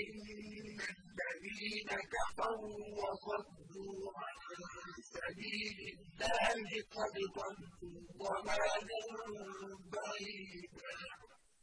إِنَّ الَّذِينَ كَفَرُوا وَصَدُّوا عَن سَبِيلِ اللَّهِ قَدْ ضَلُّوا ضَلَالًا